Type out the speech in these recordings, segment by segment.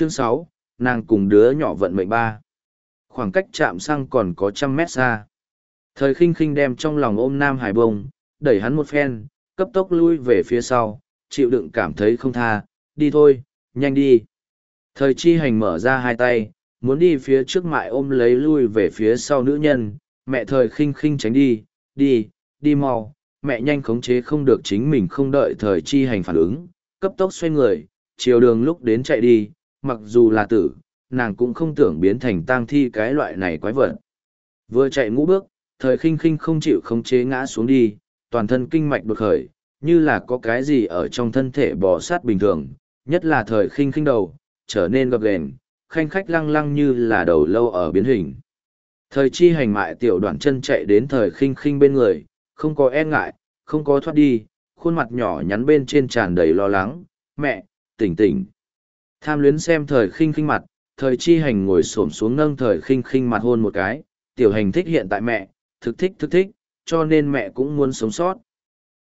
Chương sáu, nàng cùng đứa nhỏ vận mệnh ba. Khoảng cách chạm xăng còn có trăm mét xa. Thời khinh khinh đem trong lòng ôm Nam Hải bông, đẩy hắn một phen, cấp tốc lui về phía sau, chịu đựng cảm thấy không tha, đi thôi, nhanh đi. Thời chi hành mở ra hai tay, muốn đi phía trước mại ôm lấy lui về phía sau nữ nhân, mẹ thời khinh khinh tránh đi, đi, đi mau, mẹ nhanh khống chế không được chính mình không đợi thời chi hành phản ứng, cấp tốc xoay người, chiều đường lúc đến chạy đi, mặc dù là tử, nàng cũng không tưởng biến thành tang thi cái loại này quái vật. Vừa chạy ngũ bước, thời khinh khinh không chịu khống chế ngã xuống đi, toàn thân kinh mạch đột khởi, như là có cái gì ở trong thân thể bò sát bình thường, nhất là thời khinh khinh đầu, trở nên gập ghềnh, khanh khách lăng lăng như là đầu lâu ở biến hình. Thời chi hành mại tiểu đoạn chân chạy đến thời khinh khinh bên người, không có e ngại, không có thoát đi, khuôn mặt nhỏ nhắn bên trên tràn đầy lo lắng, mẹ, tỉnh tỉnh. Tham luyến xem thời khinh khinh mặt, thời chi hành ngồi xổm xuống nâng thời khinh khinh mặt hôn một cái, tiểu hành thích hiện tại mẹ, thực thích thực thích, cho nên mẹ cũng muốn sống sót.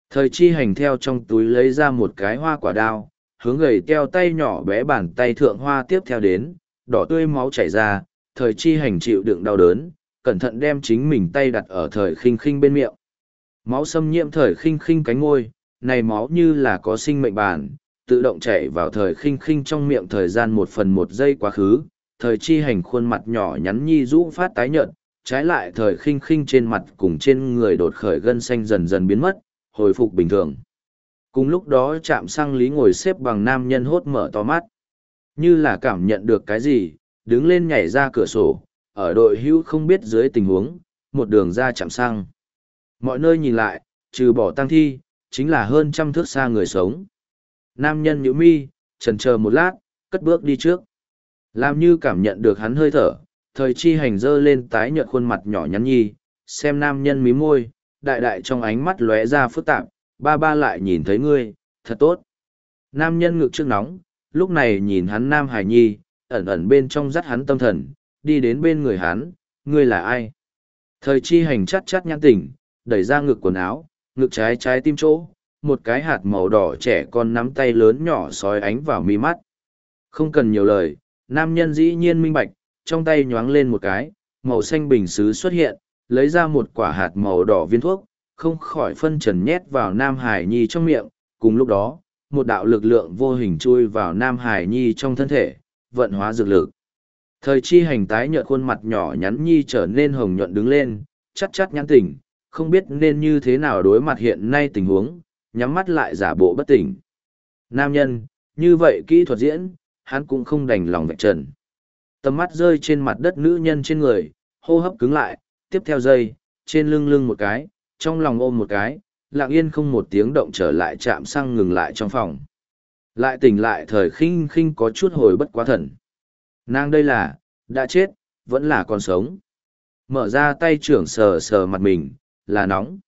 Thời chi hành theo trong túi lấy ra một cái hoa quả đao, hướng gầy teo tay nhỏ bé bàn tay thượng hoa tiếp theo đến, đỏ tươi máu chảy ra, thời chi hành chịu đựng đau đớn, cẩn thận đem chính mình tay đặt ở thời khinh khinh bên miệng. Máu xâm nhiễm thời khinh khinh cánh ngôi, này máu như là có sinh mệnh bản, tự động chảy vào thời khinh khinh trong miệng thời gian một phần một giây quá khứ, thời chi hành khuôn mặt nhỏ nhắn nhi rũ phát tái nhợt, trái lại thời khinh khinh trên mặt cùng trên người đột khởi gân xanh dần dần biến mất, hồi phục bình thường. Cùng lúc đó chạm sang lý ngồi xếp bằng nam nhân hốt mở to mắt. Như là cảm nhận được cái gì, đứng lên nhảy ra cửa sổ, ở đội hưu không biết dưới tình huống, một đường ra chạm sang. Mọi nơi nhìn lại, trừ bỏ tăng thi, chính là hơn trăm thước xa người sống. Nam nhân nhữ mi, trần chờ một lát, cất bước đi trước. Làm như cảm nhận được hắn hơi thở, thời chi hành dơ lên tái nhợt khuôn mặt nhỏ nhắn nhi, xem nam nhân mí môi, đại đại trong ánh mắt lóe ra phức tạp, ba ba lại nhìn thấy ngươi, thật tốt. Nam nhân ngực trước nóng, lúc này nhìn hắn nam hải nhi, ẩn ẩn bên trong dắt hắn tâm thần, đi đến bên người hắn, ngươi là ai? Thời chi hành chắt chắt nhãn tỉnh, đẩy ra ngực quần áo, ngực trái trái tim chỗ, một cái hạt màu đỏ trẻ con nắm tay lớn nhỏ sói ánh vào mi mắt. Không cần nhiều lời, nam nhân dĩ nhiên minh bạch, trong tay nhoáng lên một cái, màu xanh bình xứ xuất hiện, lấy ra một quả hạt màu đỏ viên thuốc, không khỏi phân trần nhét vào Nam Hải Nhi trong miệng, cùng lúc đó, một đạo lực lượng vô hình chui vào Nam Hải Nhi trong thân thể, vận hóa dược lực. Thời chi hành tái nhợt khuôn mặt nhỏ nhắn Nhi trở nên hồng nhuận đứng lên, chắc chắc nhãn tỉnh, không biết nên như thế nào đối mặt hiện nay tình huống, nhắm mắt lại giả bộ bất tỉnh. Nam nhân, như vậy kỹ thuật diễn, hắn cũng không đành lòng vạch trần. Tầm mắt rơi trên mặt đất nữ nhân trên người, hô hấp cứng lại, tiếp theo giây, trên lưng lưng một cái, trong lòng ôm một cái, lặng yên không một tiếng động trở lại chạm sang ngừng lại trong phòng. Lại tỉnh lại thời khinh khinh có chút hồi bất quá thần. Nàng đây là, đã chết, vẫn là còn sống. Mở ra tay trưởng sờ sờ mặt mình, là nóng.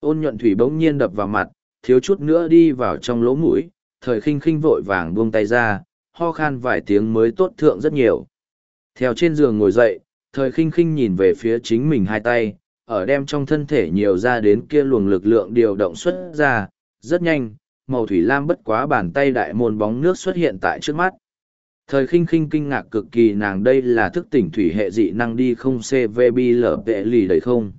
Ôn nhuận thủy bỗng nhiên đập vào mặt, thiếu chút nữa đi vào trong lỗ mũi, thời khinh khinh vội vàng buông tay ra, ho khan vài tiếng mới tốt thượng rất nhiều. Theo trên giường ngồi dậy, thời khinh khinh nhìn về phía chính mình hai tay, ở đem trong thân thể nhiều ra đến kia luồng lực lượng điều động xuất ra, rất nhanh, màu thủy lam bất quá bàn tay đại môn bóng nước xuất hiện tại trước mắt. Thời khinh khinh kinh ngạc cực kỳ nàng đây là thức tỉnh thủy hệ dị năng đi không CVB lở vệ lì đầy không.